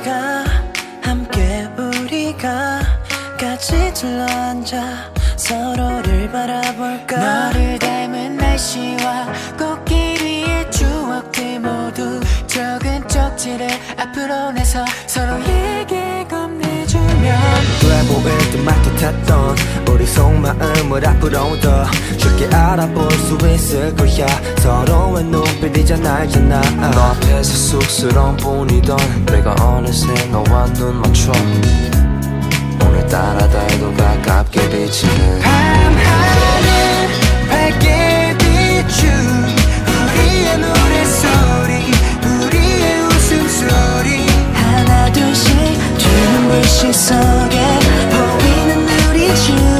우리가 함께 우리가 같이 둘러앉아 서로를 바라볼까? 너를 닮은 날씨와 꽃길 위의 추억들 모두 적은 쪽지를 앞으로 내서 서로의 듯 맡듯했던 우리 속마음을 앞으로 더 쉽게 알아볼 수 있을 거야. 서로의 눈빛이잖아 알잖아 너 앞에서 쑥스러운 뿐이던 내가 어느새 너와 눈 맞춰 오늘따라 더해도 가깝게 비치는 밤하늘 밝게 비춘 우리의 노래소리 우리의 웃음소리. 하나 둘씩 주는 불빛 속에 우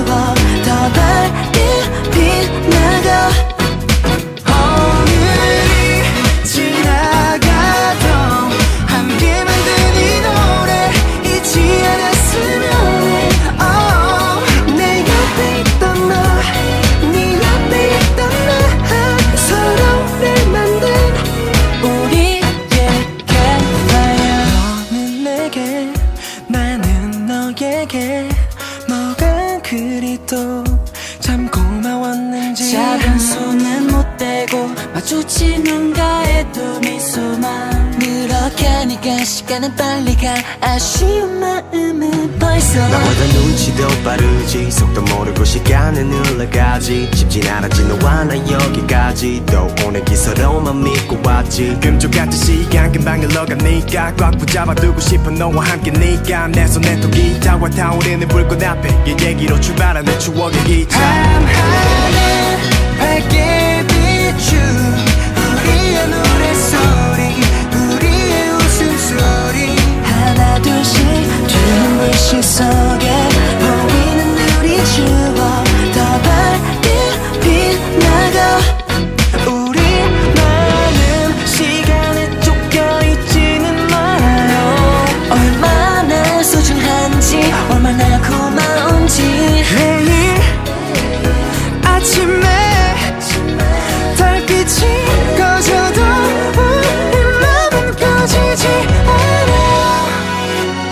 그리 또참 고마웠는지. 작은 손은 못 대고 마주치 눈가에 두 미소만. 그렇게 하니까 시간은 빨리 가. 아쉬운 벌써 나보다 눈치도 빠르지. 속도 모르고 시간은 흘러가지. 쉽진 않았지 너와 나 여기까지. 또 오늘 기서로만 믿고 왔지. 금쪽같은 시간 금방 흘러가니까 꽉 붙잡아 두고 싶어 너와 함께 니까. 내 손에 또 기타와 타오르는 불꽃 앞에 이 얘기로 출발하는 추억의 기차 얼마나 고마운지. 매일 아침에 달빛이 꺼져도 우리 맘은 꺼지지 않아.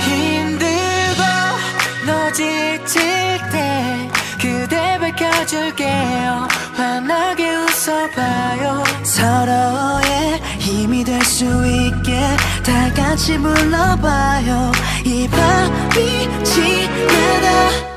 힘들고 너 지칠 때 그대 밝혀줄게요. 환하 있게 다 같이 불러봐요. 이 밤이 지나가